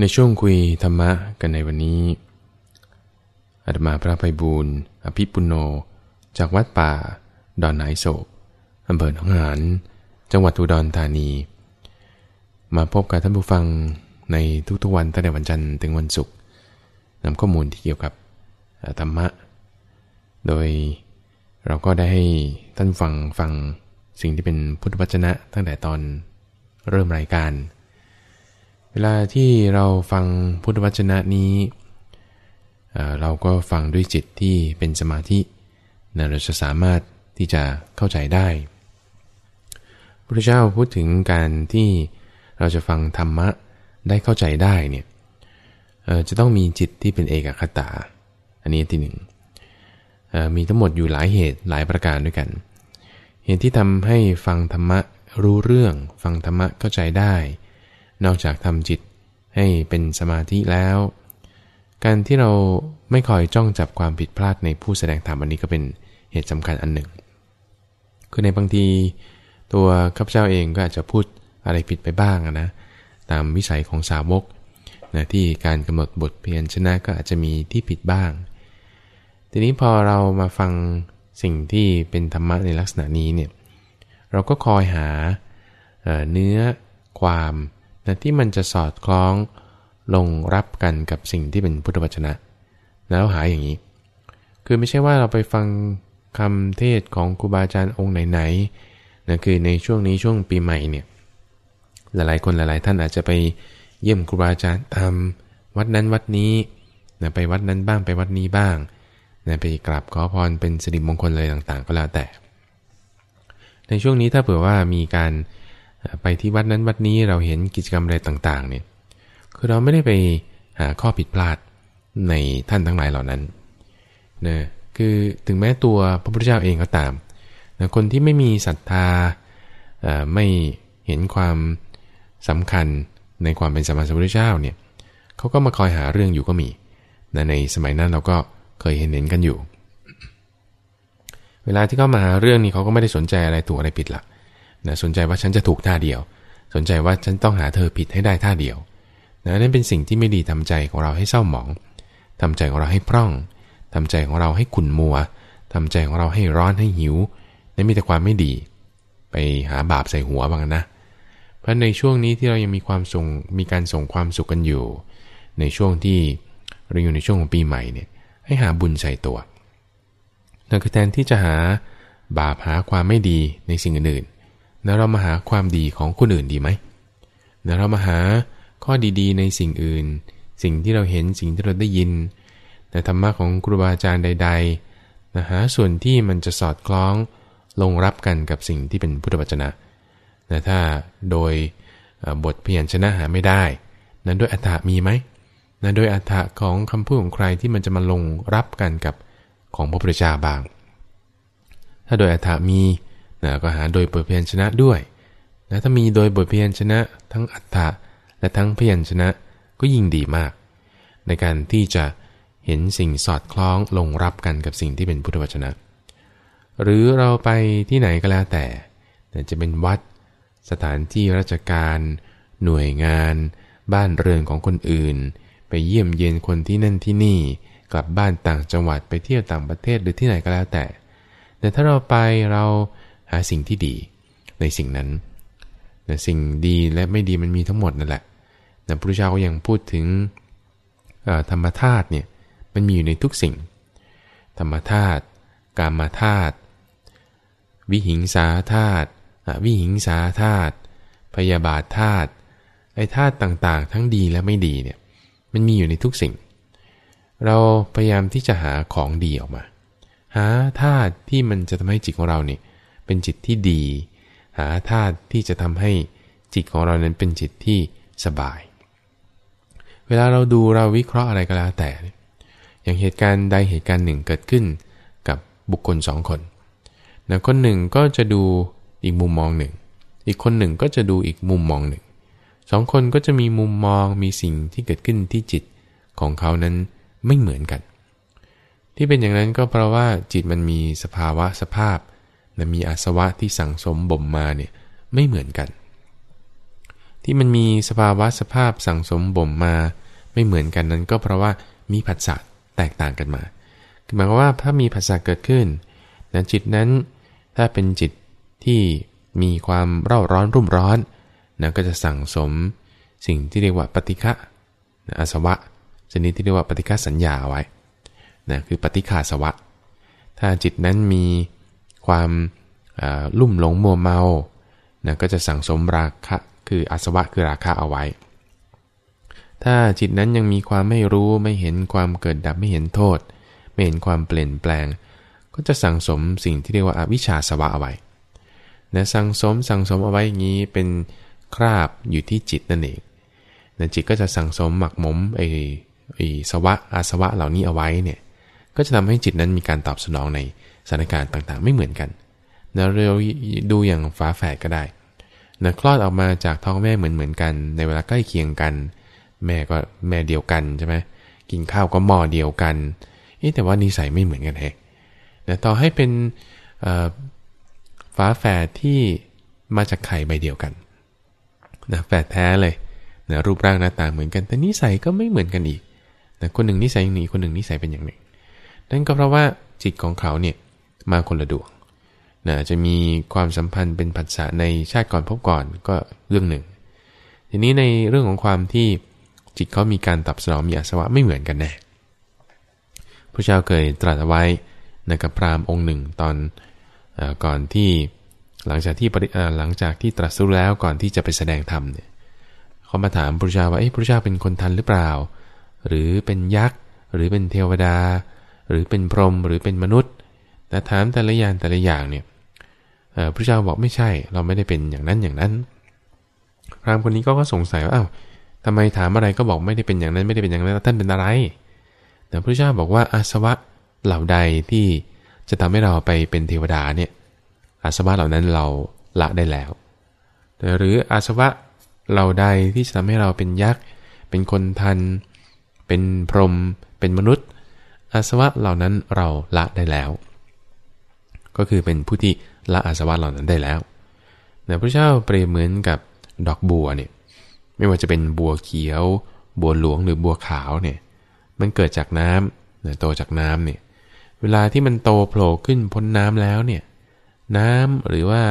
ในช่วงคุยธรรมะกันในวันนี้อาตมาพระไพบูรณ์อภิปุโน จากวัดป่า ดอนไหนโศกอำเภอหนองหานจังหวัดอุดรธานี มาพบกับท่านผู้ฟังในทุกๆวันตั้งแต่วันจันทร์ถึงวันศุกร์นำข้อมูลที่เกี่ยวกับธรรมะ โดยเราก็ได้ให้ท่านฟังฟังสิ่งที่เป็นพุทธวจนะตั้งแต่ตอนเริ่มรายการ เวลาที่เราฟังพุทธวจนะนี้เราก็ฟังด้วยจิตที่เป็นสมาธิเราจะสามารถที่จะเข้าใจได้ พระเจ้าพูดถึงการที่เราจะฟังธรรมะได้เข้าใจได้เนี่ยจะต้องมีจิตที่เป็นเอกคตา อันนี้ที่หนึ่งมีทั้งหมดอยู่หลายเหตุหลายประการด้วยกัน เหตุที่ทำให้ฟังธรรมะรู้เรื่อง ฟังธรรมะเข้าใจได้ นอกจากทำจิตให้เป็นสมาธิแล้ว การที่เราไม่คอยจ้องจับความผิดพลาดในผู้แสดงธรรมอันนี้ก็เป็นเหตุสำคัญอันหนึ่ง คือในบางที ตัวข้าพเจ้าเองก็อาจจะพูดอะไรผิดไปบ้างนะ ตามวิสัยของสาวกนะที่การกำหนดบทเพียรชนะก็อาจจะมีที่ผิดบ้าง ทีนี้พอเรามาฟังสิ่งที่เป็นธรรมะในลักษณะนี้เนี่ย เราก็คอยหาเนื้อความ นะที่มันจะสอดคล้องลงรับกันกับสิ่งที่เป็นพุทธวจนะ แล้วหาอย่างนี้ คือไม่ใช่ว่าเราไปฟังคำเทศของครูบาอาจารย์องค์ไหนๆนะคือในช่วงนี้ช่วงปีใหม่เนี่ยหลายๆคนหลายๆ ท่านอาจจะไปเยี่ยมครูบาอาจารย์ตามวัดนั้นวัดนี้นะไปวัดนั้นบ้างไปวัดนี้บ้างนะไปกราบขอพรเป็นสิริมงคลเลยต่างๆ ก็แล้วแต่ ในช่วงนี้ถ้าเผื่อว่ามีการ ไปที่วัดนั้นวัดนี้เราเห็นกิจกรรมอะไรต่างๆเนี่ยคือเราไม่ได้ไปหาข้อผิดพลาดในท่านทั้งหลายเหล่านั้นนะคือถึงแม้ตัวพระพุทธเจ้าเองก็ตามนะคนที่ไม่มีศรัทธาไม่เห็นความสำคัญในความเป็นสมาสมพุทธเจ้าเนี่ยเขาก็มาคอยหาเรื่องอยู่ก็มีนะในสมัยนั้นเราก็เคยเห็นเห็นกันอยู่ เวลาที่เขามาหาเรื่องนี้เขาก็ไม่ได้สนใจอะไรถูกอะไรผิดละ นะสนใจว่าฉันจะถูกท่าเดียว สนใจว่าฉันต้องหาเธอผิดให้ได้ท่าเดียวนะนั่นเป็นสิ่งที่ไม่ดีทำใจของเราให้เศร้าหมองทำใจของเราให้พร่องทำใจของเราให้ขุ่นมัวทำใจของเราให้ร้อนให้หิวนั่นมีแต่ความไม่ดี ไปหาบาปใส่หัวบ้างนะ เพราะในช่วงนี้ที่เรายังมีความส่งมีการส่งความสุขกันอยู่ ในช่วงที่เราอยู่ในช่วงของปีใหม่เนี่ยให้หาบุญใส่ตัวนั่นคือแทนที่จะหาบาปหาความไม่ดีในสิ่งอื่น นะเรามาหาความดีของคนอื่นดีไหมนะเรามาหาข้อดีๆ ในสิ่งอื่น สิ่งที่เราเห็นสิ่งที่เราได้ยินในธรรมะของครูบาอาจารย์ใดๆนะหาส่วนที่มันจะสอดคล้องลงรับกันกับสิ่งที่เป็นพุทธวจนะนะถ้าโดยบทเพียรชนะหาไม่ได้ นั้นด้วยอัฏฐมีไหมนะโดยอัฏฐะของคำพูดของใครที่มันจะมาลงรับกันกับของพระพุทธเจ้าบาง ถ้าโดยอัฏฐมี นะก็หาโดยบทเพียรชนะด้วยนะถ้ามีโดยบทเพียรชนะ ทั้งอัฏฐะและทั้งเพียรชนะก็ยิ่งดีมาก ในการที่จะเห็นสิ่งสอดคล้องลงรับกันกับสิ่งที่เป็นพุทธวจนะ หรือเราไปที่ไหนก็แล้วแต่ จะเป็นวัด สถานที่ราชการ หน่วยงาน บ้านเรือนของคนอื่น ไปเยี่ยมเยียนคนที่นั่นที่นี่ กลับบ้านต่างจังหวัดไปเที่ยวต่างประเทศหรือที่ไหนก็แล้วแต่ แต่ถ้าเราไปเรา หาสิ่งที่ดีในสิ่งนั้นแต่สิ่งดีและไม่ดีมันมีทั้งหมดนั่นแหละแต่พระพุทธเจ้าก็ยังพูดถึงธรรมธาตุเนี่ยมันมีอยู่ในทุกสิ่ง ธรรมธาตุกามาธาตุวิหิงสาธาตุวิหิงสาธาตุพยาบาทธาตุไอ้ธาตุต่างๆ ทั้งดีและไม่ดีเนี่ยมันมีอยู่ในทุกสิ่ง เราพยายามที่จะหาของดีออกมา หาธาตุที่มันจะทำให้จิตของเราเนี่ย เป็นจิตที่ดี หาธาตุที่จะทำให้จิตของเรานั้นเป็นจิตที่สบาย เวลาเราดูเราวิเคราะห์อะไรก็แล้วแต่ อย่างเหตุการณ์ใดเหตุการณ์หนึ่งเกิดขึ้นกับบุคคลสองคนนะคนหนึ่งก็จะดูอีกมุมมองหนึ่ง อีกคนหนึ่งก็จะดูอีกมุมมองหนึ่ง สองคนก็จะมีมุมมองมีสิ่งที่เกิดขึ้นที่จิตของเขานั้นไม่เหมือนกัน ที่เป็นอย่างนั้นก็เพราะว่าจิตมันมีสภาวะสภาพ และมีอาสวะที่สั่งสมบ่มมาเนี่ยไม่เหมือนกัน ที่มันมีสภาวะสภาพสั่งสมบ่มมาไม่เหมือนกันนั้น ก็เพราะว่ามีผัสสะแตกต่างกันมาคือหมายความว่าถ้ามีผัสสะเกิดขึ้นนะจิตนั้นถ้าเป็นจิตที่มีความเร่าร้อนรุ่มร้อนนะก็จะสั่งสมสิ่งที่เรียกว่าปฏิฆะอาสวะชนิดที่เรียกว่าปฏิฆะสัญญาไว้นะคือปฏิฆาสวะ ถ้าจิตนั้นมี ความลุ่มหลงมัวเมานะก็จะสั่งสมราคะคืออาสวะคือราคะเอาไว้ ถ้าจิตนั้นยังมีความไม่รู้ไม่เห็นความเกิดดับไม่เห็นโทษ ไม่เห็นความเปลี่ยนแปลง ก็จะสั่งสมสิ่งที่เรียกว่าอาวิชชาสวะเอาไว้นะสั่งสมสั่งสมเอาไว้อย่างนี้เป็นคราบอยู่ที่จิตนั่นเองนะจิตก็จะสั่งสมหมักหมมไอ้ไอ้สวะอาสวะเหล่านี้เอาไว้เนี่ย ก็จะทำให้จิตนั้นมีการตอบสนองในสถานการณ์ต่างๆ ไม่เหมือนกันนะเราดูอย่างฝาแฝดก็ได้นะคลอดออกมาจากท้องแม่เหมือนเหมือนกัน ในเวลาใกล้เคียงกัน แม่ก็แม่เดียวกันใช่ไหมกินข้าวก็หม้อเดียวกันแต่ว่านิสัยไม่เหมือนกันแฮะนะต่อให้เป็นฝาแฝดที่มาจากไข่ใบเดียวกันนะแฝดแท้เลยนะรูปร่างหน้าตาเหมือนกัน แต่นิสัยก็ไม่เหมือนกันอีกนะคนหนึ่งนิสัยอย่างนี้คนหนึ่งนิสัยเป็นอย่างหนึ่ง นั่นก็เพราะว่าจิตของเขาเนี่ยมาคนละดวงนะจะมีความสัมพันธ์เป็นผัสสะในชาติก่อนพบก่อนก็เรื่องหนึ่ง ทีนี้ในเรื่องของความที่จิตเขามีการตอบสนองมีอาสวะไม่เหมือนกันแน่พระเจ้าเคยตรัสไว้ในกับพราหมณ์องค์หนึ่งตอนอก่อนที่หลังจากที่หลังจากที่ตรัสรู้แล้วก่อนที่จะไปแสดงธรรมเนี่ยเขามาถามพระเจ้าว่าเอ้พระเจ้าเป็นคนทันหรือเปล่า หรือเป็นยักษ์หรือเป็นเทวดา หรือเป็นพรหมหรือเป็นมนุษย์ แต่ถามแต่ละอย่างแต่ละอย่างเนี่ยพระเจ้าบอกไม่ใช่ เราไม่ได้เป็นอย่างนั้นอย่างนั้น พราหมณ์คนนี้ก็ก็สงสัยว่าอ้าวทำไมถามอะไรก็บอกไม่ได้เป็นอย่างนั้นไม่ได้เป็นอย่างนั้นท่านเป็นอะไร แต่พระเจ้าบอกว่าอาสวะเหล่าใดที่จะทำให้เราไปเป็นเทวดาเนี่ยอาสวะเหล่านั้นเราละได้แล้ว หรืออาสวะเหล่าใดที่จะทำให้เราเป็นยักษ์ เป็นคนทัน เป็นพรหมเป็นมนุษย์ อาสวะเหล่านั้นเราละได้แล้ว ก็คือเป็นผู้ที่ละอาสวะเหล่านั้นได้แล้วแต่พระเจ้าเปรียบเหมือนกับดอกบัวเนี่ยไม่ว่าจะเป็นบัวเขียว บัวหลวงหรือบัวขาวเนี่ยมันเกิดจากน้ำเนี่ยโตจากน้ำเนี่ยเวลาที่มันโตโผล่ขึ้นพ้นน้ำแล้วเนี่ยน้ำหรือว่า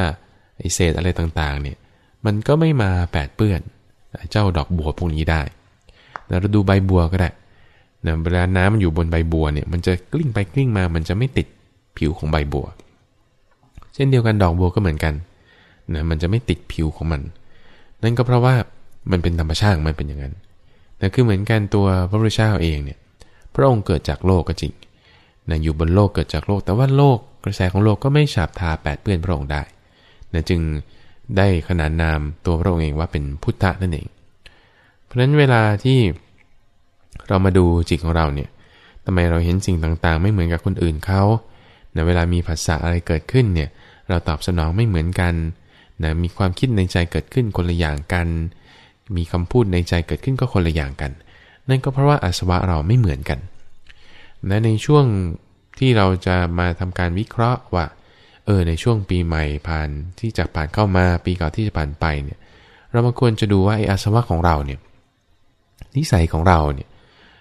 ไอเศษอะไรต่างๆเนี่ยมันก็ไม่มาแปดเปื้อนเจ้าดอกบัวพวกนี้ได้เราดูใบบัวก็ได้ นะเวลาน้ำมันอยู่บนใบบัวเนี่ยมันจะกลิ้งไปกลิ้งมา มันจะไม่ติดผิวของใบบัว เช่นเดียวกันดอกบัวก็เหมือนกันนะมันจะไม่ติดผิวของมัน นั่นก็เพราะว่ามันเป็นธรรมชาติมันเป็นอย่างนั้นแต่คือเหมือนกันตัวพระพุทธเจ้าเองเนี่ยพระองค์เกิดจากโลกก็จริงนะอยู่บนโลกเกิดจากโลก แต่ว่าโลกกระแสของโลกก็ไม่ฉาบทาแปดเปื้อนพระองค์ได้นะจึงได้ขนานนามตัวพระองค์เองว่าเป็นพุทธะนั่นเอง เพราะฉะนั้นเวลาที่ เรามาดูจิตของเราเนี่ยทำไมเราเห็นสิ่งต่างๆ ไม่เหมือนกับคนอื่นเขาในเวลามีภาษาอะไรเกิดขึ้นเนี่ยเราตอบสนองไม่เหมือนกันนะมีความคิดในใจเกิดขึ้นคนละอย่างกัน มีคำพูดในใจเกิดขึ้นก็คนละอย่างกัน นั่นก็เพราะว่าอาสวะเราไม่เหมือนกันนะในช่วงที่เราจะมาทำการวิเคราะห์ว่า เออในช่วงปีใหม่ผ่านที่จะผ่านเข้ามาปีเก่าที่จะผ่านไปเนี่ย เรามาควรจะดูว่าไอ้อาสวะของเราเนี่ย นิสัยของเราเนี่ย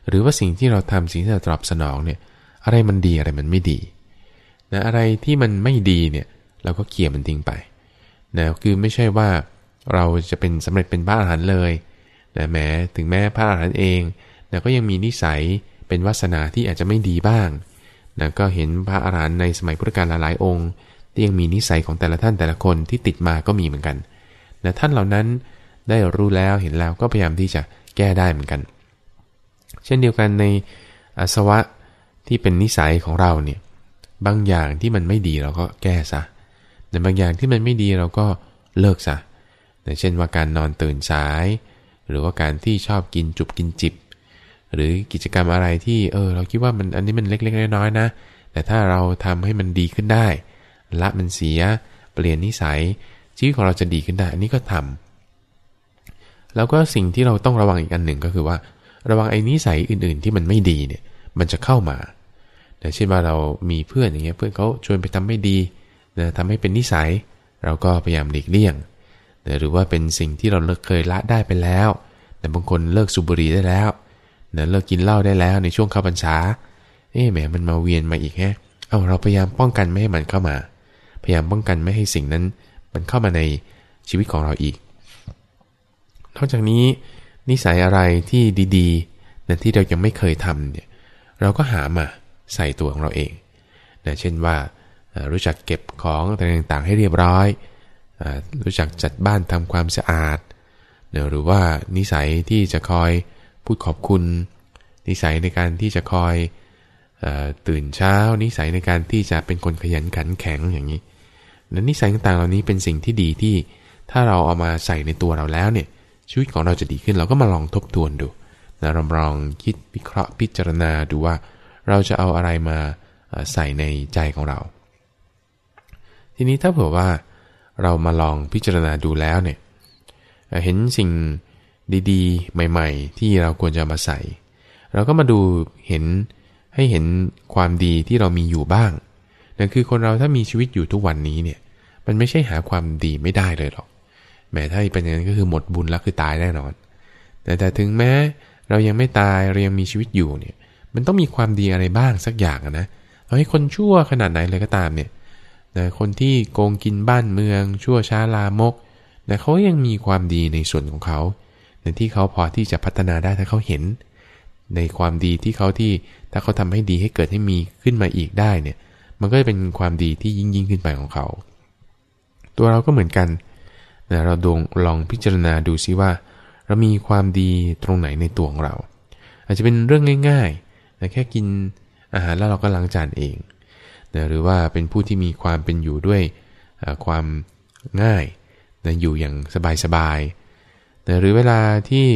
หรือว่าสิ่งที่เราทำสิ่งที่เราตอบสนองเนี่ยอะไรมันดีอะไรมันไม่ดีนะอะไรที่มันไม่ดีเนี่ยเราก็เขี่ยมันทิ้งไปนะคือไม่ใช่ว่าเราจะเป็นสำเร็จเป็นพระอรหันต์เลยนะแม้ถึงแม้พระอรหันต์เองนะก็ยังมีนิสัยเป็นวาสนาที่อาจจะไม่ดีบ้างนะก็เห็นพระอรหันต์ในสมัยพุทธกาลหลายๆองค์ที่ยังมีนิสัยของแต่ละท่านแต่ละคนที่ติดมาก็มีเหมือนกันนะท่านเหล่านั้นได้รู้แล้วเห็นแล้วก็พยายามที่จะแก้ได้เหมือนกัน เช่นเดียวกันในอาสวะที่เป็นนิสัยของเราเนี่ยบางอย่างที่มันไม่ดีเราก็แก้ซะแต่บางอย่างที่มันไม่ดีเราก็เลิกซะเช่นว่าการนอนตื่นสาย หรือว่าการที่ชอบกินจุบกินจิบ หรือกิจกรรมอะไรที่เออเราคิดว่ามันอันนี้มันเล็กๆน้อยๆนะ แต่ถ้าเราทำให้มันดีขึ้นได้ ละมันเสียเปลี่ยนนิสัยชีวิตของเราจะดีขึ้นได้ อันนี้ก็ทำแล้วก็สิ่งที่เราต้องระวังอีกอันหนึ่งก็คือว่า ระวังไอ้นิสัยอื่นๆ ที่มันไม่ดีเนี่ย มันจะเข้ามาแต่เช่นว่าเรามีเพื่อนอย่างเงี้ยเพื่อนเขาชวนไปทำไม่ดีนะทำให้เป็นนิสัย เราก็พยายามหลีกเลี่ยงหรือว่าเป็นสิ่งที่เราเลิกเคยละได้ไปแล้วแต่บางคนเลิกสูบบุหรี่ได้แล้วเลิกกินเหล้าได้แล้วในช่วงเข้าพรรษาเอ๊ะแหมมันมาเวียนมาอีกแฮะเอาเราพยายามป้องกันไม่ให้มันเข้ามา พยายามป้องกันไม่ให้สิ่งนั้น มันเข้ามาในชีวิตของเราอีก นอกจากนี้ นิสัยอะไรที่ดีๆนั่นที่เรายังไม่เคยทำเนี่ยเราก็หามาใส่ตัวของเราเองนะเช่นว่ารู้จักเก็บของต่างๆให้เรียบร้อย รู้จักจัดบ้านทำความสะอาด หรือว่านิสัยที่จะคอยพูดขอบคุณ นิสัยในการที่จะคอยตื่นเช้า นิสัยในการที่จะเป็นคนขยันขันแข็งอย่างนี้และนิสัยต่างๆเหล่านี้เป็นสิ่งที่ดีที่ถ้าเราเอามาใส่ในตัวเราแล้วเนี่ย ชีวิตของเราจะดีขึ้น เราก็มาลองทบทวนดูนะลองคิดวิเคราะห์พิจารณาดูว่า เราจะเอาอะไรมาใส่ในใจของเรา ทีนี้ถ้าเผื่อว่าเรามาลองพิจารณาดูแล้วเนี่ยเห็นสิ่งดีๆ ใหม่ ๆ ที่เราควรจะมาใส่ เราก็มาดูเห็นให้เห็นความดีที่เรามีอยู่บ้างนั่นคือคนเราถ้ามีชีวิตอยู่ทุกวันนี้เนี่ย มันไม่ใช่หาความดีไม่ได้เลยหรอก แม้ถ้าเป็นอย่างนั้นก็คือหมดบุญแล้วคือตายแน่นอน แต่แต่ถึงแม้เรายังไม่ตายเรายังมีชีวิตอยู่เนี่ย มันต้องมีความดีอะไรบ้างสักอย่างนะเอาให้คนชั่วขนาดไหนเลยก็ตามเนี่ยแต่คนที่โกงกินบ้านเมือง ชั่วช้าลามกแต่เขายังมีความดีในส่วนของเขาในที่เขาพอที่จะพัฒนาได้ถ้าเขาเห็น ในความดีที่เขาที่ถ้าเขาทำให้ดีให้เกิดให้มีขึ้นมาอีกได้เนี่ย มันก็จะเป็นความดีที่ยิ่งยิ่งขึ้นไปของเขา ตัวเราก็เหมือนกัน นะเราดวงลองพิจารณาดูซิว่า เรามีความดีตรงไหนในตัวของเรา อาจจะเป็นเรื่องง่ายๆนะแค่กินอาหารแล้วเราก็ล้างจานเองนะหรือว่าเป็นผู้ที่มีความเป็นอยู่ด้วยความง่ายนะอยู่อย่างสบายๆนะหรือเวลาที่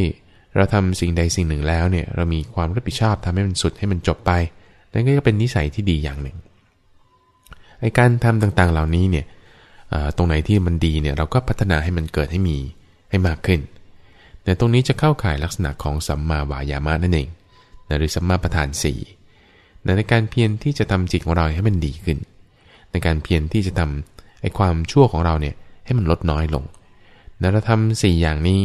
เราทำสิ่งใดสิ่งหนึ่งแล้วเนี่ยเรามีความรับผิดชอบทำให้มันสุดให้มันจบไปนั่นก็เป็นนิสัยที่ดีอย่างหนึ่งไอการทำต่างๆเหล่านี้เนี่ย ตรงไหนที่มันดีเนี่ยเราก็พัฒนาให้มันเกิดให้มีให้มากขึ้น แต่ตรงนี้จะเข้าข่ายลักษณะของสัมมาวายามะนั่นเองหรือสัมมาประธาน4ในการเพียรที่จะทำจิตของเราให้มันดีขึ้น ในการเพียรที่จะทำไอ้ความชั่วของเราเนี่ยให้มันลดน้อยลงนะเราทำสี่อย่างนี้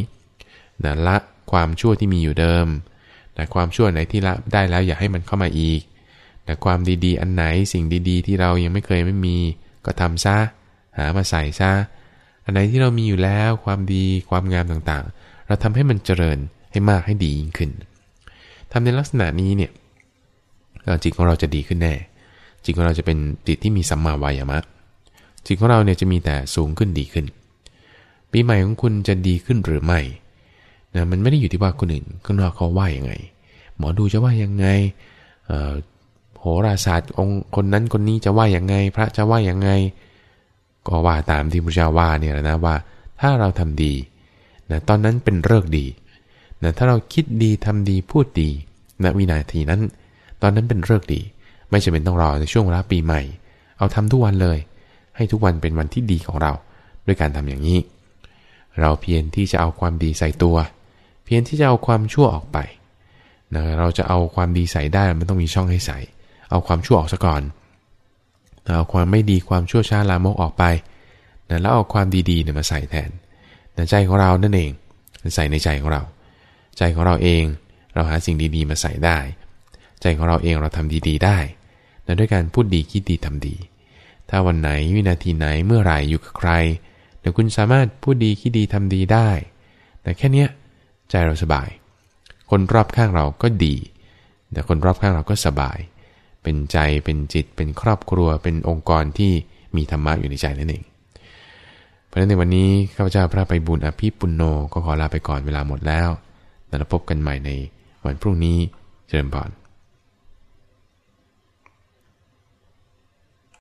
นะละความชั่วที่มีอยู่เดิมแต่ความชั่วไหนที่ละได้แล้วอย่าให้มันเข้ามาอีกแต่ความดีๆ อันไหนสิ่งดี ๆ ที่เรายังไม่เคยไม่มีก็ทำซะ หามาใส่ซะอันไหนที่เรามีอยู่แล้วความดีความงามต่างๆ เราทำให้มันเจริญให้มากให้ดียิ่งขึ้นทำในลักษณะนี้เนี่ยจิตของเราจะดีขึ้นแน่ จิตของเราจะเป็นจิตที่มีสัมมาวายามะ จิตของเราเนี่ยจะมีแต่สูงขึ้นดีขึ้น ปีใหม่ของคุณจะดีขึ้นหรือไม่นะมันไม่ได้อยู่ที่ว่าคนอื่นข้างนอกเขาว่ายังไง หมอดูจะว่ายังไงโหราศาสตร์องคนนั้นคนนี้จะว่ายังไง พระจะว่ายังไง ก็ว่าตามที่พระเจ้าว่าเนี่ยนะว่า ถ้าเราทำดีนะตอนนั้นเป็นเลิกดีนะถ้าเราคิดดีทำดีพูดดีณนะวินาทีนั้น ตอนนั้นเป็นเลิกดี ไม่จำเป็นต้องรอในช่วงเวลาปีใหม่ เอาทำทุกวันเลย ให้ทุกวันเป็นวันที่ดีของเรา ด้วยการทำอย่างนี้ เราเพียรที่จะเอาความดีใส่ตัว เพียงที่จะเอาความชั่วออกไปนะเราจะเอาความดีใส่ได้มันต้องมีช่องให้ใส่ เอาความชั่วออกซะก่อน เอาความไม่ดีความชั่วช้าลามกออกไปนะแล้วเอาความดีๆเนี่ยมาใส่แทนนะใจของเรานั่นเอง ใส่ในใจของเรา ใจของเราเองเราหาสิ่งดีๆมาใส่ได้ ใจของเราเองเราทำดีๆได้นะด้วยการพูดดีคิดดีทำดี ถ้าวันไหนวินาทีไหนเมื่อไหร่อยู่กับใครเดี๋ยวคุณสามารถพูดดีคิดดีทำดีได้ แต่แค่เนี้ยใจเราสบาย คนรอบข้างเราก็ดี แต่คนรอบข้างเราก็สบาย เป็นใจเป็นจิต เป็นครอบครัว เป็นองค์กรที่มีธรรมะอยู่ในใจนั่นเอง เพราะฉะนั้นในวันนี้ข้าพเจ้าพระไปบุญอภิปุณโนก็ขอลาไปก่อนเวลาหมดแล้วแล้วพบกันใหม่ในวันพรุ่งนี้เจริญพร